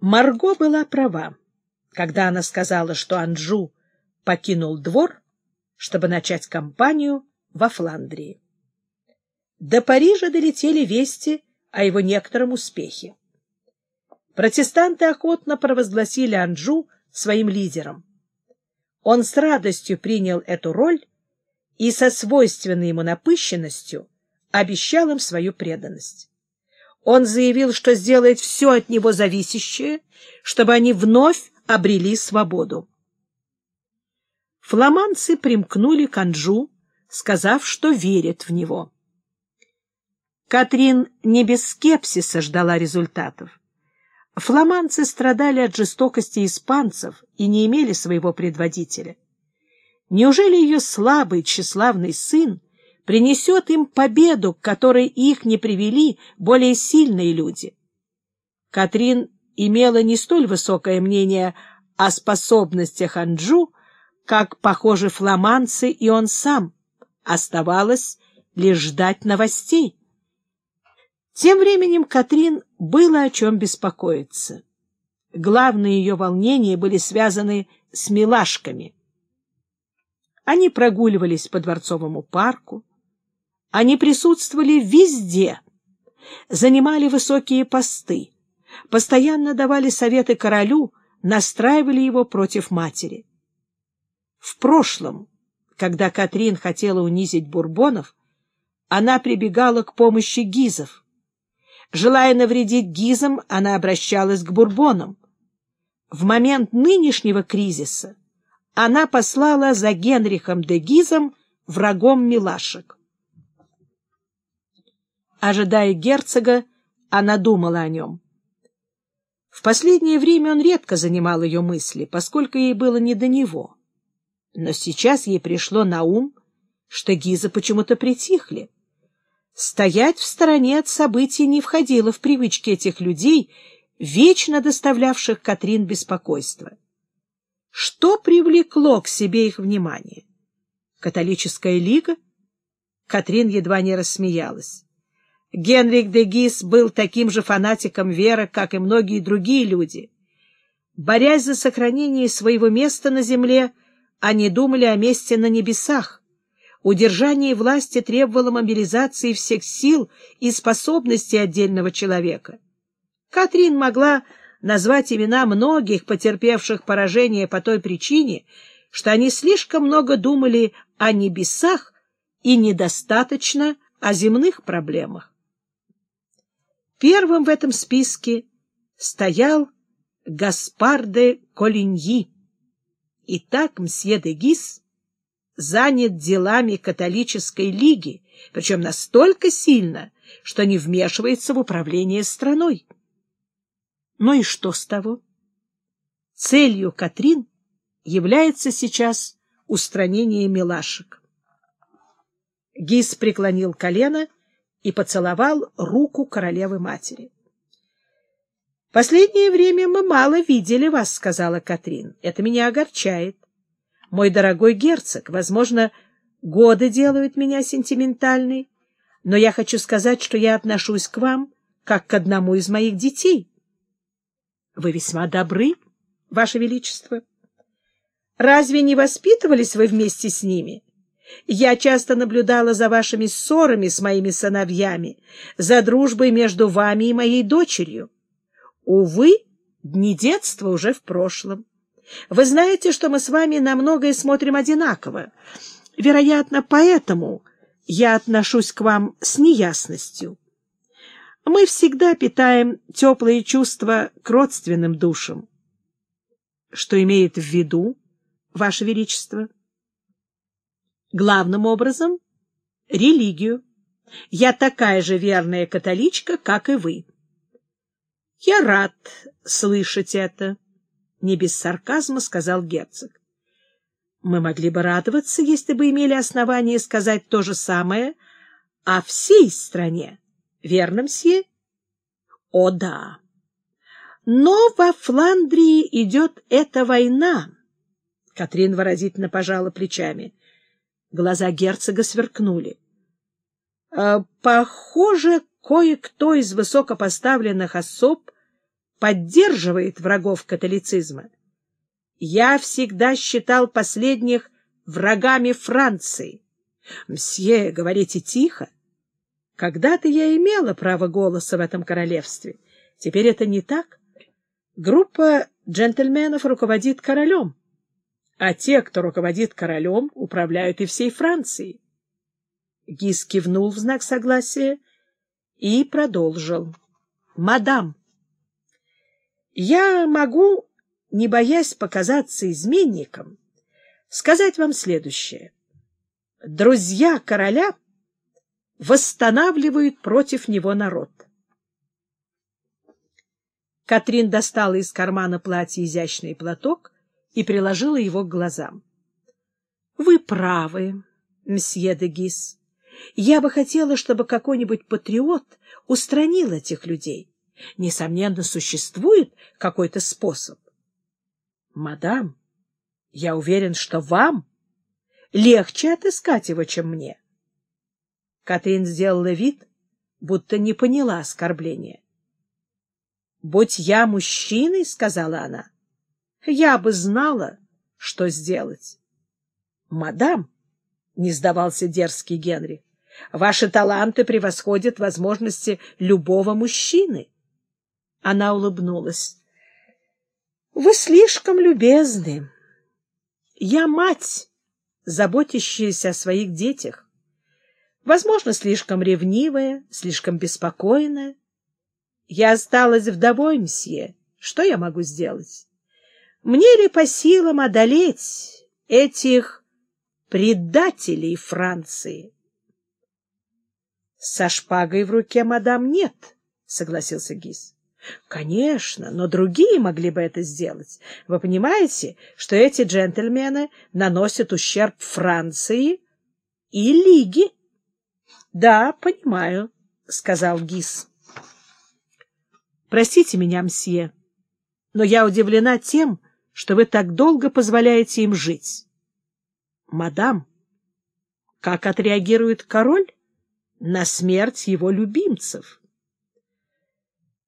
Марго была права, когда она сказала, что Анжу покинул двор, чтобы начать кампанию во Фландрии. До Парижа долетели вести о его некотором успехе. Протестанты охотно провозгласили Анжу своим лидером. Он с радостью принял эту роль и со свойственной ему напыщенностью обещал им свою преданность. Он заявил, что сделает все от него зависящее, чтобы они вновь обрели свободу. Фламандцы примкнули к Анжу, сказав, что верят в него. Катрин не без скепсиса ждала результатов. Фламандцы страдали от жестокости испанцев и не имели своего предводителя. Неужели ее слабый тщеславный сын принесет им победу, к которой их не привели более сильные люди? Катрин имела не столь высокое мнение о способностях Анджу, как, похоже, фламандцы и он сам. Оставалось лишь ждать новостей. Тем временем Катрин было о чем беспокоиться. Главные ее волнения были связаны с милашками. Они прогуливались по Дворцовому парку, они присутствовали везде, занимали высокие посты, постоянно давали советы королю, настраивали его против матери. В прошлом, когда Катрин хотела унизить бурбонов, она прибегала к помощи гизов. Желая навредить гизам, она обращалась к бурбонам. В момент нынешнего кризиса она послала за Генрихом де Гизом врагом милашек. Ожидая герцога, она думала о нем. В последнее время он редко занимал ее мысли, поскольку ей было не до него. Но сейчас ей пришло на ум, что Гизы почему-то притихли. Стоять в стороне от событий не входило в привычки этих людей, вечно доставлявших Катрин беспокойство. Что привлекло к себе их внимание? Католическая лига? Катрин едва не рассмеялась. Генрих де Гис был таким же фанатиком веры, как и многие другие люди. Борясь за сохранение своего места на земле, они думали о месте на небесах. Удержание власти требовало мобилизации всех сил и способностей отдельного человека. Катрин могла назвать имена многих, потерпевших поражение по той причине, что они слишком много думали о небесах и недостаточно о земных проблемах. Первым в этом списке стоял Гаспар де Колиньи. Итак, мсье де Гис занят делами католической лиги, причем настолько сильно, что не вмешивается в управление страной. Ну и что с того? Целью Катрин является сейчас устранение милашек. Гис преклонил колено и поцеловал руку королевы-матери. — Последнее время мы мало видели вас, — сказала Катрин. — Это меня огорчает. Мой дорогой герцог, возможно, годы делают меня сентиментальной, но я хочу сказать, что я отношусь к вам как к одному из моих детей. Вы весьма добры, Ваше Величество. Разве не воспитывались вы вместе с ними? Я часто наблюдала за вашими ссорами с моими сыновьями, за дружбой между вами и моей дочерью. Увы, дни детства уже в прошлом. Вы знаете, что мы с вами на многое смотрим одинаково. Вероятно, поэтому я отношусь к вам с неясностью. Мы всегда питаем теплые чувства к родственным душам. Что имеет в виду, Ваше Величество? Главным образом — религию. Я такая же верная католичка, как и вы. Я рад слышать это. — не без сарказма сказал герцог. — Мы могли бы радоваться, если бы имели основание сказать то же самое о всей стране. Верно, мсье? — О, да. Но во Фландрии идет эта война. Катрин выразительно пожала плечами. Глаза герцога сверкнули. — Похоже, кое-кто из высокопоставленных особ поддерживает врагов католицизма. Я всегда считал последних врагами Франции. Мсье, говорите тихо. Когда-то я имела право голоса в этом королевстве. Теперь это не так. Группа джентльменов руководит королем, а те, кто руководит королем, управляют и всей Францией. Гис кивнул в знак согласия и продолжил. — Мадам, я могу, не боясь показаться изменником, сказать вам следующее. Друзья короля восстанавливают против него народ. Катрин достала из кармана платья изящный платок и приложила его к глазам. — Вы правы, мсье де Гис. Я бы хотела, чтобы какой-нибудь патриот устранил этих людей. Несомненно, существует какой-то способ. — Мадам, я уверен, что вам легче отыскать его, чем мне. Катрин сделала вид, будто не поняла оскорбления. «Будь я мужчиной, — сказала она, — я бы знала, что сделать». «Мадам», — не сдавался дерзкий Генри, — «ваши таланты превосходят возможности любого мужчины». Она улыбнулась. «Вы слишком любезны. Я мать, заботящаяся о своих детях. Возможно, слишком ревнивая, слишком беспокойная. Я осталась вдовой, мсье. Что я могу сделать? Мне ли по силам одолеть этих предателей Франции? — Со шпагой в руке, мадам, нет, — согласился Гис. — Конечно, но другие могли бы это сделать. Вы понимаете, что эти джентльмены наносят ущерб Франции и Лиге? — Да, понимаю, — сказал Гис. Простите меня, мсье, но я удивлена тем, что вы так долго позволяете им жить. Мадам, как отреагирует король на смерть его любимцев?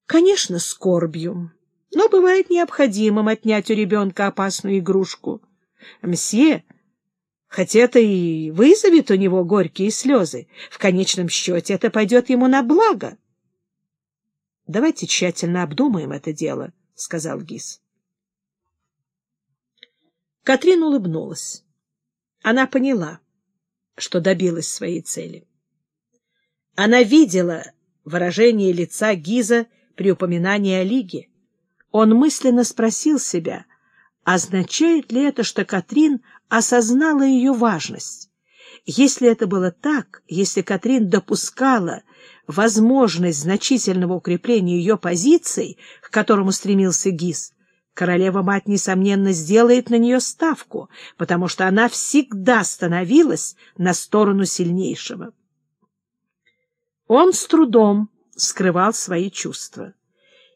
Конечно, скорбью, но бывает необходимым отнять у ребенка опасную игрушку. Мсье, хоть это и вызовет у него горькие слезы, в конечном счете это пойдет ему на благо. Давайте тщательно обдумаем это дело, — сказал Гис. Катрин улыбнулась. Она поняла, что добилась своей цели. Она видела выражение лица Гиза при упоминании о Лиге. Он мысленно спросил себя, означает ли это, что Катрин осознала ее важность. Если это было так, если Катрин допускала возможность значительного укрепления ее позиций, к которому стремился ГИС, королева-мать, несомненно, сделает на нее ставку, потому что она всегда становилась на сторону сильнейшего. Он с трудом скрывал свои чувства.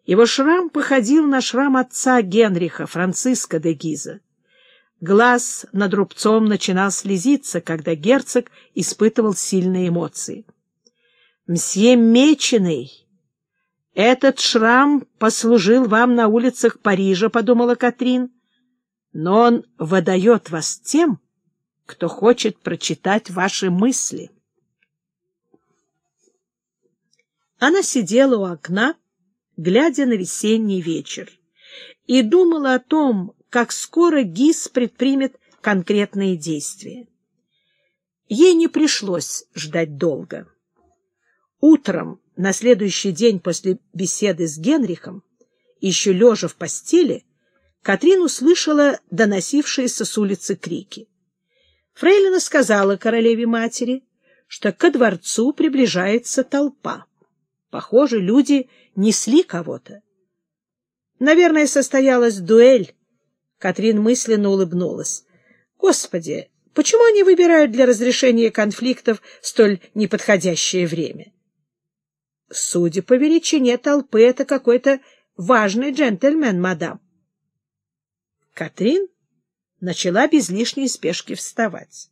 Его шрам походил на шрам отца Генриха, Франциска де Гиза. Глаз над рубцом начинал слезиться, когда герцог испытывал сильные эмоции. «Мсье Меченый, этот шрам послужил вам на улицах Парижа», — подумала Катрин, «но он выдает вас тем, кто хочет прочитать ваши мысли». Она сидела у окна, глядя на весенний вечер, и думала о том, как скоро ГИС предпримет конкретные действия. Ей не пришлось ждать долго. Утром, на следующий день после беседы с Генрихом, еще лежа в постели, Катрин услышала доносившиеся с улицы крики. Фрейлина сказала королеве-матери, что ко дворцу приближается толпа. Похоже, люди несли кого-то. Наверное, состоялась дуэль. Катрин мысленно улыбнулась. Господи, почему они выбирают для разрешения конфликтов столь неподходящее время? Судя по величине толпы, это какой-то важный джентльмен, мадам. Катрин начала без лишней спешки вставать.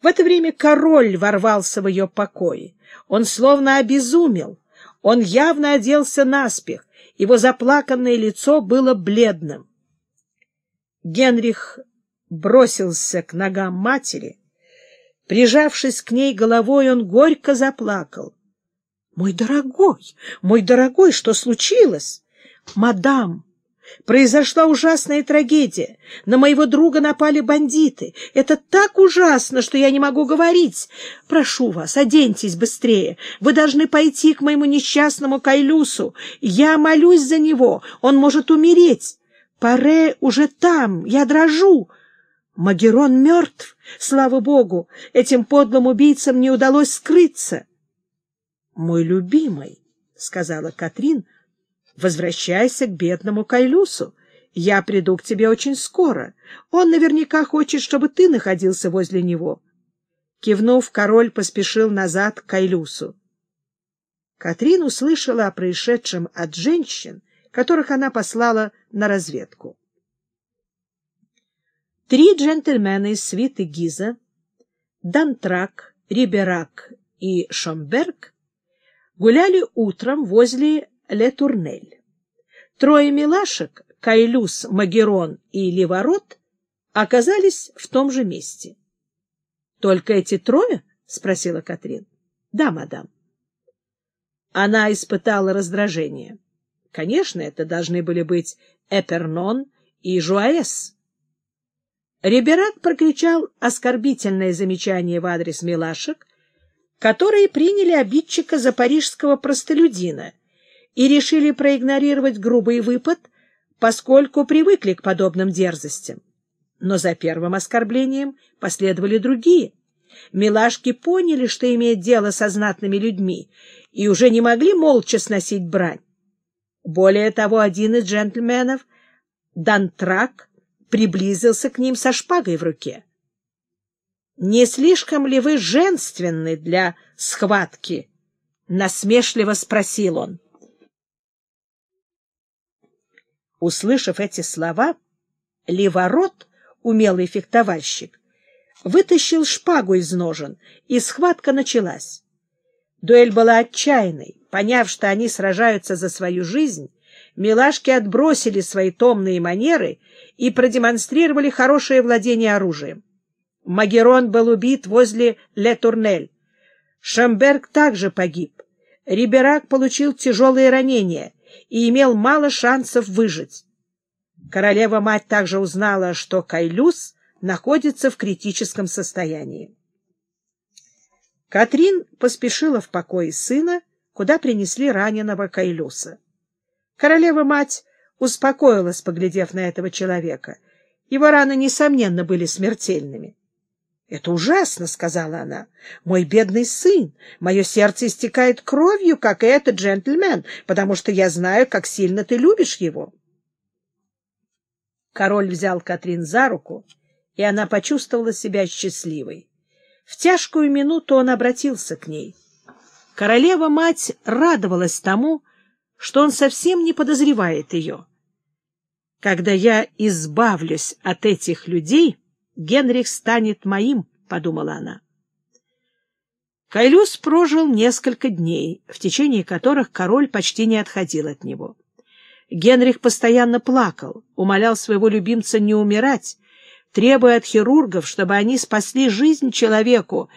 В это время король ворвался в ее покои. Он словно обезумел. Он явно оделся наспех Его заплаканное лицо было бледным. Генрих бросился к ногам матери. Прижавшись к ней головой, он горько заплакал. — Мой дорогой, мой дорогой, что случилось? — Мадам, произошла ужасная трагедия. На моего друга напали бандиты. Это так ужасно, что я не могу говорить. Прошу вас, оденьтесь быстрее. Вы должны пойти к моему несчастному Кайлюсу. Я молюсь за него. Он может умереть. Паре уже там. Я дрожу. Магерон мертв. Слава богу, этим подлым убийцам не удалось скрыться. — Мой любимый, — сказала Катрин, — Возвращайся к бедному Кайлюсу. Я приду к тебе очень скоро. Он наверняка хочет, чтобы ты находился возле него. Кивнув, король поспешил назад к Кайлюсу. Катрин услышала о происшедшем от женщин, которых она послала на разведку. Три джентльмена из свиты Гиза, Дантрак, Риберак и Шомберг, гуляли утром возле Ле-Турнель. Трое милашек, Кайлюс, Магерон и Ливорот, оказались в том же месте. — Только эти трое? — спросила Катрин. — Да, мадам. Она испытала раздражение. Конечно, это должны были быть Эпернон и Жуаэс. Риберат прокричал оскорбительное замечание в адрес милашек, которые приняли обидчика за парижского простолюдина и решили проигнорировать грубый выпад, поскольку привыкли к подобным дерзостям. Но за первым оскорблением последовали другие. Милашки поняли, что имеет дело со знатными людьми, и уже не могли молча сносить брань. Более того, один из джентльменов, Дантрак, приблизился к ним со шпагой в руке. — Не слишком ли вы женственны для схватки? — насмешливо спросил он. Услышав эти слова, Леворот, умелый фехтовальщик, вытащил шпагу из ножен, и схватка началась. Дуэль была отчаянной. Поняв, что они сражаются за свою жизнь, милашки отбросили свои томные манеры и продемонстрировали хорошее владение оружием. Магерон был убит возле Ле-Турнель. Шамберг также погиб. Риберак получил тяжелые ранения — и имел мало шансов выжить. Королева-мать также узнала, что Кайлюс находится в критическом состоянии. Катрин поспешила в покой сына, куда принесли раненого Кайлюса. Королева-мать успокоилась, поглядев на этого человека. Его раны, несомненно, были смертельными. «Это ужасно», — сказала она. «Мой бедный сын, мое сердце истекает кровью, как и этот джентльмен, потому что я знаю, как сильно ты любишь его». Король взял Катрин за руку, и она почувствовала себя счастливой. В тяжкую минуту он обратился к ней. Королева-мать радовалась тому, что он совсем не подозревает ее. «Когда я избавлюсь от этих людей...» Генрих станет моим, — подумала она. Кайлюс прожил несколько дней, в течение которых король почти не отходил от него. Генрих постоянно плакал, умолял своего любимца не умирать, требуя от хирургов, чтобы они спасли жизнь человеку,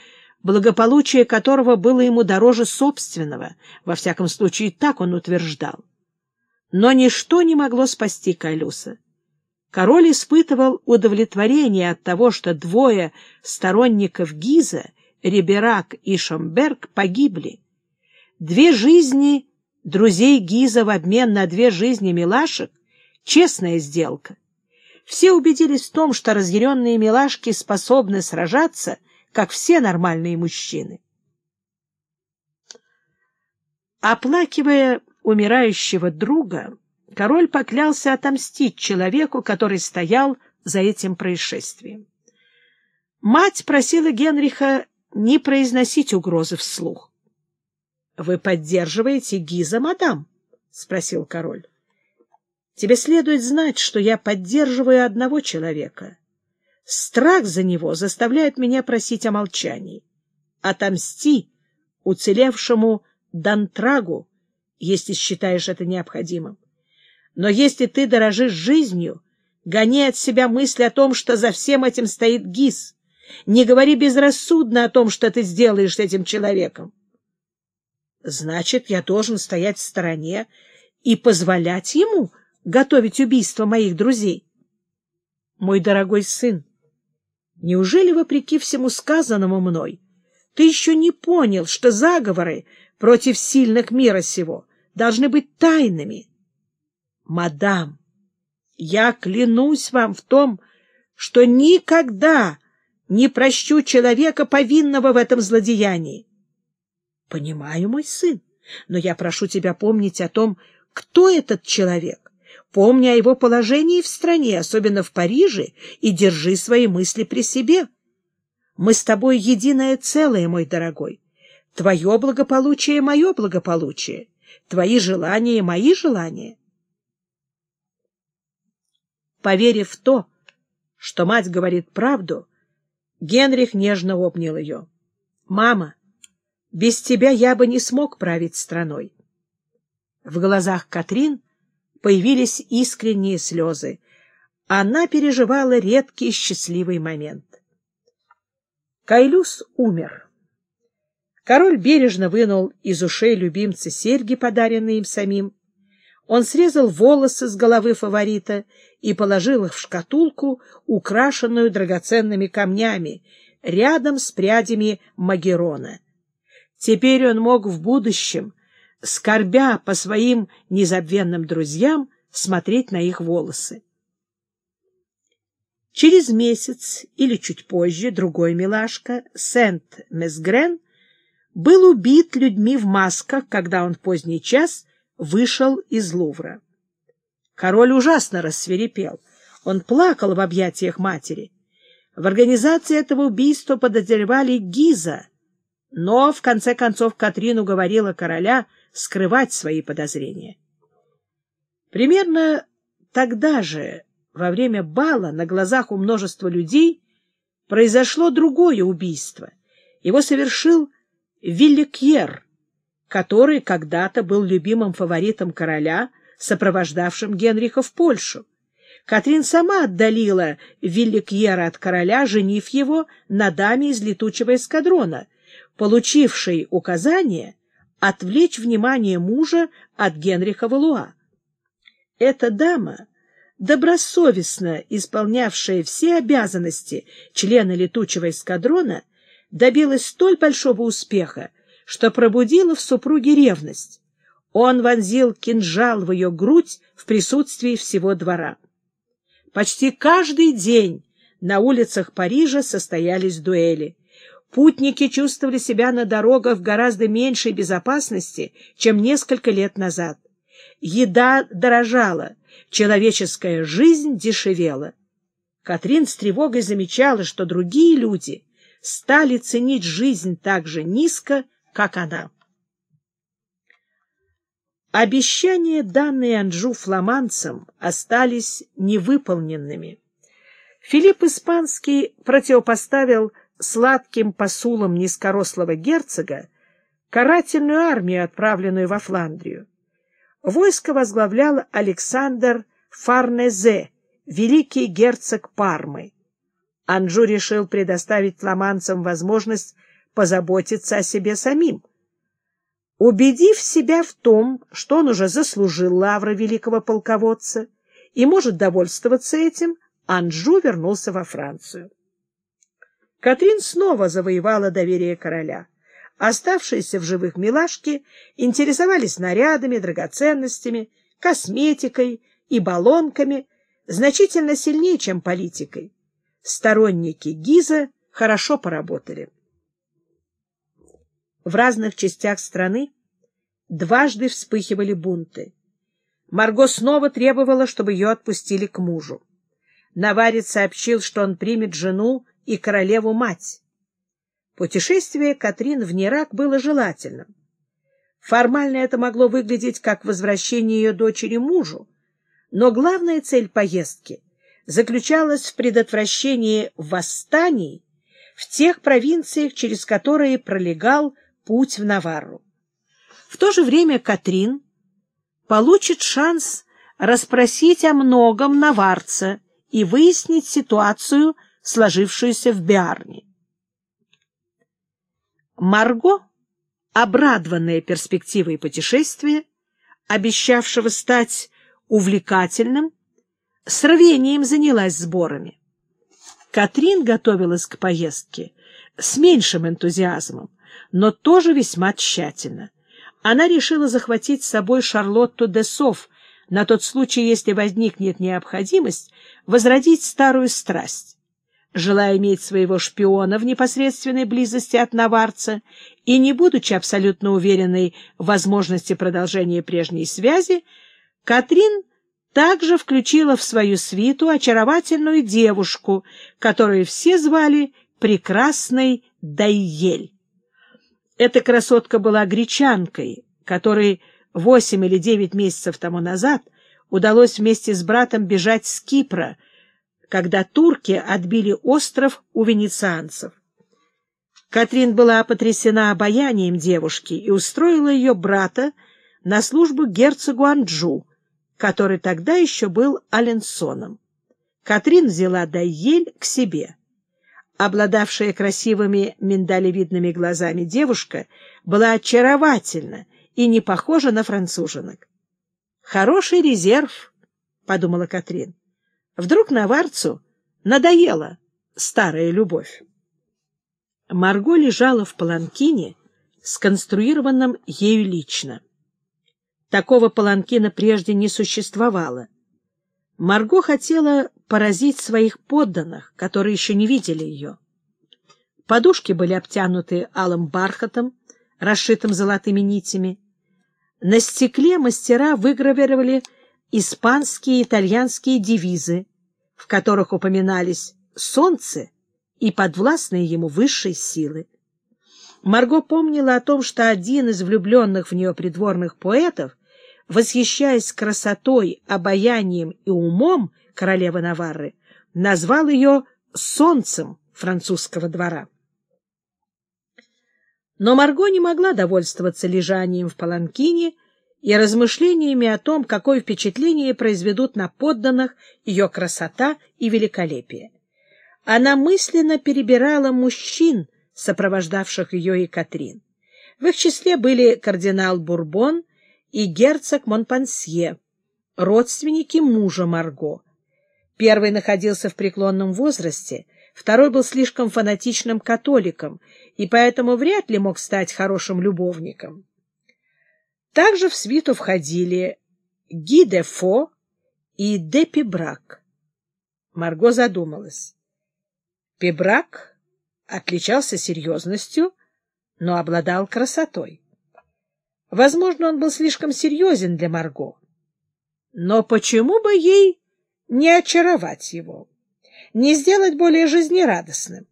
благополучие которого было ему дороже собственного, во всяком случае так он утверждал. Но ничто не могло спасти Кайлюса. Король испытывал удовлетворение от того, что двое сторонников Гиза, Риберак и Шомберг, погибли. Две жизни друзей Гиза в обмен на две жизни милашек — честная сделка. Все убедились в том, что разъяренные милашки способны сражаться, как все нормальные мужчины. Оплакивая умирающего друга, король поклялся отомстить человеку, который стоял за этим происшествием. Мать просила Генриха не произносить угрозы вслух. — Вы поддерживаете Гиза, мадам? — спросил король. — Тебе следует знать, что я поддерживаю одного человека. Страх за него заставляет меня просить о молчании. Отомсти уцелевшему Дантрагу, если считаешь это необходимым. Но если ты дорожишь жизнью, гони от себя мысль о том, что за всем этим стоит ГИС. Не говори безрассудно о том, что ты сделаешь с этим человеком. Значит, я должен стоять в стороне и позволять ему готовить убийство моих друзей. Мой дорогой сын, неужели, вопреки всему сказанному мной, ты еще не понял, что заговоры против сильных мира сего должны быть тайными? Мадам, я клянусь вам в том, что никогда не прощу человека, повинного в этом злодеянии. Понимаю, мой сын, но я прошу тебя помнить о том, кто этот человек. Помни о его положении в стране, особенно в Париже, и держи свои мысли при себе. Мы с тобой единое целое, мой дорогой. Твое благополучие — мое благополучие, твои желания — мои желания. Поверив в то, что мать говорит правду, Генрих нежно обнял ее. — Мама, без тебя я бы не смог править страной. В глазах Катрин появились искренние слезы. Она переживала редкий счастливый момент. Кайлюс умер. Король бережно вынул из ушей любимца серьги, подаренные им самим. Он срезал волосы с головы фаворита и положил их в шкатулку, украшенную драгоценными камнями, рядом с прядями Магерона. Теперь он мог в будущем скорбя по своим незабвенным друзьям, смотреть на их волосы. Через месяц или чуть позже другой милашка, Сент-Месгрен, был убит людьми в масках, когда он в поздний час вышел из Лувра. Король ужасно рассверепел. Он плакал в объятиях матери. В организации этого убийства подозревали Гиза, но, в конце концов, Катрин уговорила короля — скрывать свои подозрения. Примерно тогда же, во время бала, на глазах у множества людей, произошло другое убийство. Его совершил Вилликьер, который когда-то был любимым фаворитом короля, сопровождавшим Генриха в Польшу. Катрин сама отдалила Вилликьера от короля, женив его на даме из летучего эскадрона, получившей указание отвлечь внимание мужа от Генриха Валуа. Эта дама, добросовестно исполнявшая все обязанности члена летучего эскадрона, добилась столь большого успеха, что пробудила в супруге ревность. Он вонзил кинжал в ее грудь в присутствии всего двора. Почти каждый день на улицах Парижа состоялись дуэли. Путники чувствовали себя на дорогах в гораздо меньшей безопасности, чем несколько лет назад. Еда дорожала, человеческая жизнь дешевела. Катрин с тревогой замечала, что другие люди стали ценить жизнь так же низко, как она. Обещания, данные Анжу фламандцам, остались невыполненными. Филипп Испанский противопоставил сладким посулом низкорослого герцога карательную армию, отправленную во Фландрию. Войско возглавлял Александр Фарнезе, великий герцог Пармы. Анжу решил предоставить фламандцам возможность позаботиться о себе самим. Убедив себя в том, что он уже заслужил лавры великого полководца и может довольствоваться этим, Анжу вернулся во Францию. Катрин снова завоевала доверие короля. Оставшиеся в живых милашки интересовались нарядами, драгоценностями, косметикой и баллонками значительно сильнее, чем политикой. Сторонники Гиза хорошо поработали. В разных частях страны дважды вспыхивали бунты. Марго снова требовала, чтобы ее отпустили к мужу. Наварец сообщил, что он примет жену и королеву-мать. Путешествие Катрин в Нерак было желательным. Формально это могло выглядеть как возвращение ее дочери мужу, но главная цель поездки заключалась в предотвращении восстаний в тех провинциях, через которые пролегал путь в Наварру. В то же время Катрин получит шанс расспросить о многом наварца и выяснить ситуацию, сложившуюся в Биарне. Марго, обрадованная перспективой путешествия, обещавшего стать увлекательным, с рвением занялась сборами. Катрин готовилась к поездке с меньшим энтузиазмом, но тоже весьма тщательно. Она решила захватить с собой Шарлотту де Софф на тот случай, если возникнет необходимость возродить старую страсть. Желая иметь своего шпиона в непосредственной близости от наварца и не будучи абсолютно уверенной в возможности продолжения прежней связи, Катрин также включила в свою свиту очаровательную девушку, которую все звали Прекрасной Дайель. Эта красотка была гречанкой, которой восемь или девять месяцев тому назад удалось вместе с братом бежать с Кипра, когда турки отбили остров у венецианцев. Катрин была потрясена обаянием девушки и устроила ее брата на службу герцогу Анджу, который тогда еще был Аленсоном. Катрин взяла Дайель к себе. Обладавшая красивыми миндалевидными глазами девушка была очаровательна и не похожа на француженок. «Хороший резерв», — подумала Катрин. «Вдруг наварцу надоела старая любовь». Марго лежала в паланкине, сконструированном ею лично. Такого паланкина прежде не существовало. Марго хотела поразить своих подданных, которые еще не видели ее. Подушки были обтянуты алым бархатом, расшитым золотыми нитями. На стекле мастера выгравировали испанские и итальянские девизы, в которых упоминались солнце и подвластные ему высшие силы. Марго помнила о том, что один из влюбленных в нее придворных поэтов восхищаясь красотой, обаянием и умом королевы Наварры, назвал ее «солнцем» французского двора. Но Марго не могла довольствоваться лежанием в паланкине и размышлениями о том, какое впечатление произведут на подданных ее красота и великолепие. Она мысленно перебирала мужчин, сопровождавших ее и Катрин. В их числе были кардинал Бурбон и герцог Монпансье, родственники мужа Марго. Первый находился в преклонном возрасте, второй был слишком фанатичным католиком и поэтому вряд ли мог стать хорошим любовником. Также в свиту входили Ги де Фо и де Пибрак. Марго задумалась. Пибрак отличался серьезностью, но обладал красотой. Возможно, он был слишком серьезен для Марго. Но почему бы ей не очаровать его, не сделать более жизнерадостным?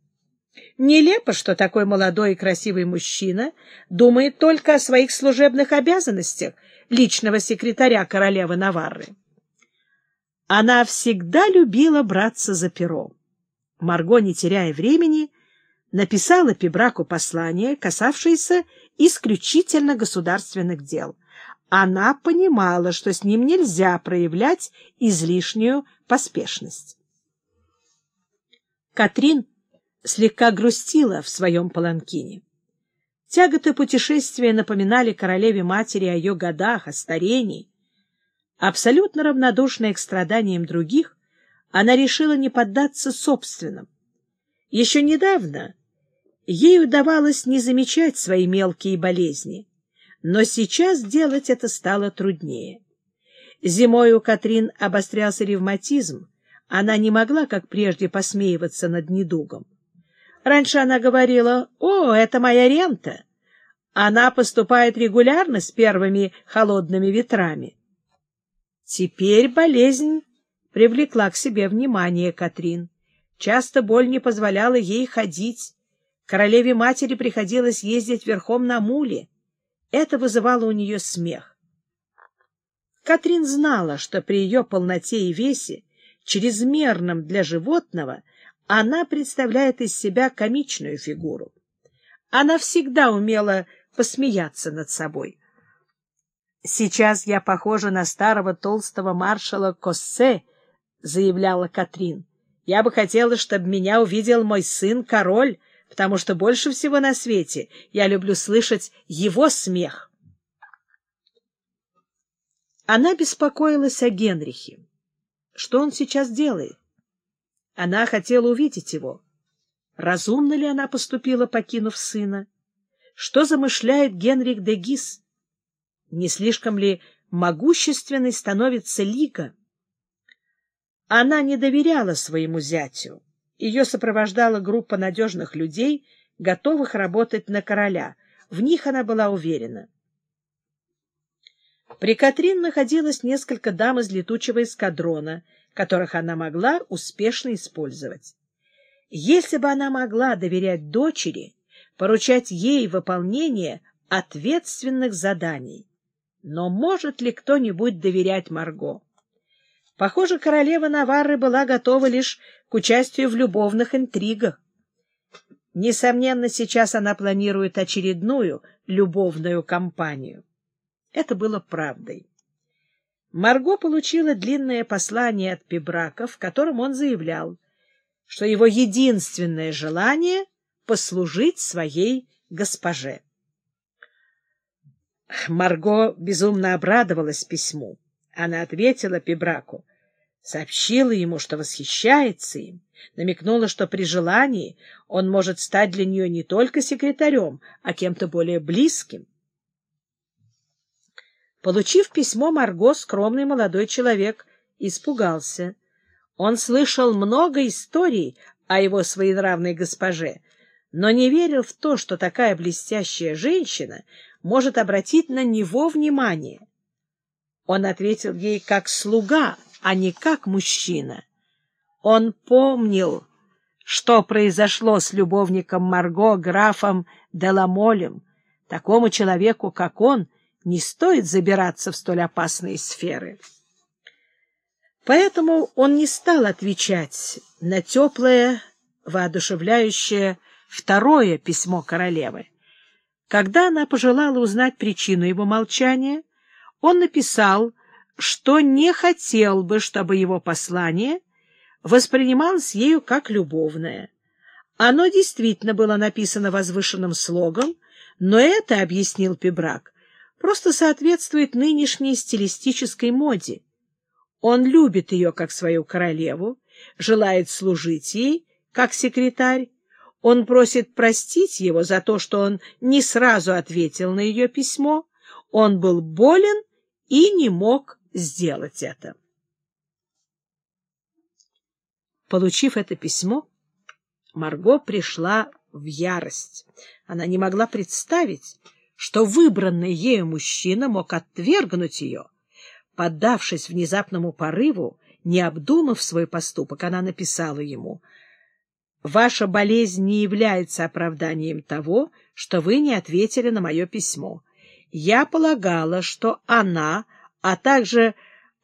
Нелепо, что такой молодой и красивый мужчина думает только о своих служебных обязанностях личного секретаря королевы Наварры. Она всегда любила браться за перо. Марго, не теряя времени, написала Пибраку послание, касавшееся исключительно государственных дел. Она понимала, что с ним нельзя проявлять излишнюю поспешность. Катрин слегка грустила в своем паланкине. Тяготы путешествия напоминали королеве-матери о ее годах, о старении. Абсолютно равнодушная к страданиям других, она решила не поддаться собственным. Еще недавно Ей удавалось не замечать свои мелкие болезни, но сейчас делать это стало труднее. Зимой у Катрин обострялся ревматизм, она не могла, как прежде, посмеиваться над недугом. Раньше она говорила, «О, это моя рента!» Она поступает регулярно с первыми холодными ветрами. Теперь болезнь привлекла к себе внимание Катрин. Часто боль не позволяла ей ходить, Королеве-матери приходилось ездить верхом на муле. Это вызывало у нее смех. Катрин знала, что при ее полноте и весе, чрезмерном для животного, она представляет из себя комичную фигуру. Она всегда умела посмеяться над собой. «Сейчас я похожа на старого толстого маршала Коссе», — заявляла Катрин. «Я бы хотела, чтобы меня увидел мой сын-король, потому что больше всего на свете я люблю слышать его смех». Она беспокоилась о Генрихе. Что он сейчас делает? Она хотела увидеть его. Разумно ли она поступила, покинув сына? Что замышляет Генрих де Гис? Не слишком ли могущественной становится Лига? Она не доверяла своему зятю. Ее сопровождала группа надежных людей, готовых работать на короля. В них она была уверена. При Катрин находилось несколько дам из летучего эскадрона, которых она могла успешно использовать. Если бы она могла доверять дочери, поручать ей выполнение ответственных заданий. Но может ли кто-нибудь доверять Марго? Похоже, королева Наварры была готова лишь к участию в любовных интригах. Несомненно, сейчас она планирует очередную любовную кампанию. Это было правдой. Марго получила длинное послание от Пибрака, в котором он заявлял, что его единственное желание — послужить своей госпоже. Марго безумно обрадовалась письму. Она ответила Пибраку, сообщила ему, что восхищается им, намекнула, что при желании он может стать для нее не только секретарем, а кем-то более близким. Получив письмо Марго, скромный молодой человек испугался. Он слышал много историй о его своенравной госпоже, но не верил в то, что такая блестящая женщина может обратить на него внимание. Он ответил ей как слуга, а не как мужчина. Он помнил, что произошло с любовником Марго, графом Деламолем. Такому человеку, как он, — не стоит забираться в столь опасные сферы. Поэтому он не стал отвечать на теплое, воодушевляющее второе письмо королевы. Когда она пожелала узнать причину его молчания, он написал, что не хотел бы, чтобы его послание воспринималось ею как любовное. Оно действительно было написано возвышенным слогом, но это, объяснил Пибрак, просто соответствует нынешней стилистической моде. Он любит ее как свою королеву, желает служить ей как секретарь. Он просит простить его за то, что он не сразу ответил на ее письмо. Он был болен и не мог сделать это. Получив это письмо, Марго пришла в ярость. Она не могла представить, что выбранный ею мужчина мог отвергнуть ее. Поддавшись внезапному порыву, не обдумав свой поступок, она написала ему «Ваша болезнь не является оправданием того, что вы не ответили на мое письмо. Я полагала, что она, а также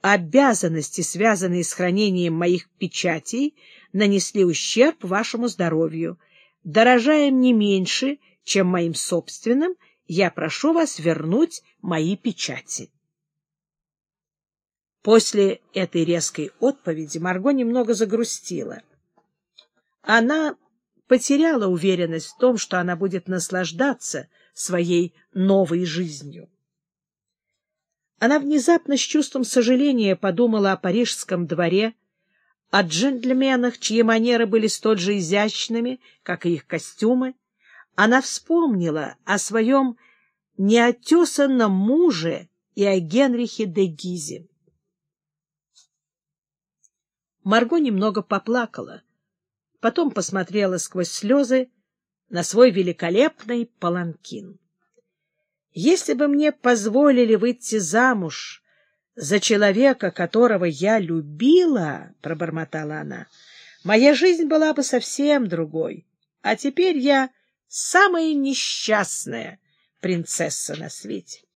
обязанности, связанные с хранением моих печатей, нанесли ущерб вашему здоровью, дорожая им не меньше, чем моим собственным, я прошу вас вернуть мои печати. После этой резкой отповеди Марго немного загрустила. Она потеряла уверенность в том, что она будет наслаждаться своей новой жизнью. Она внезапно с чувством сожаления подумала о парижском дворе, о джентльменах, чьи манеры были столь же изящными, как и их костюмы, она вспомнила о своем неотесанном муже и о Генрихе де Гизе. Марго немного поплакала, потом посмотрела сквозь слезы на свой великолепный паланкин. Если бы мне позволили выйти замуж за человека, которого я любила, — пробормотала она, — моя жизнь была бы совсем другой, а теперь я самая несчастная принцесса на свете.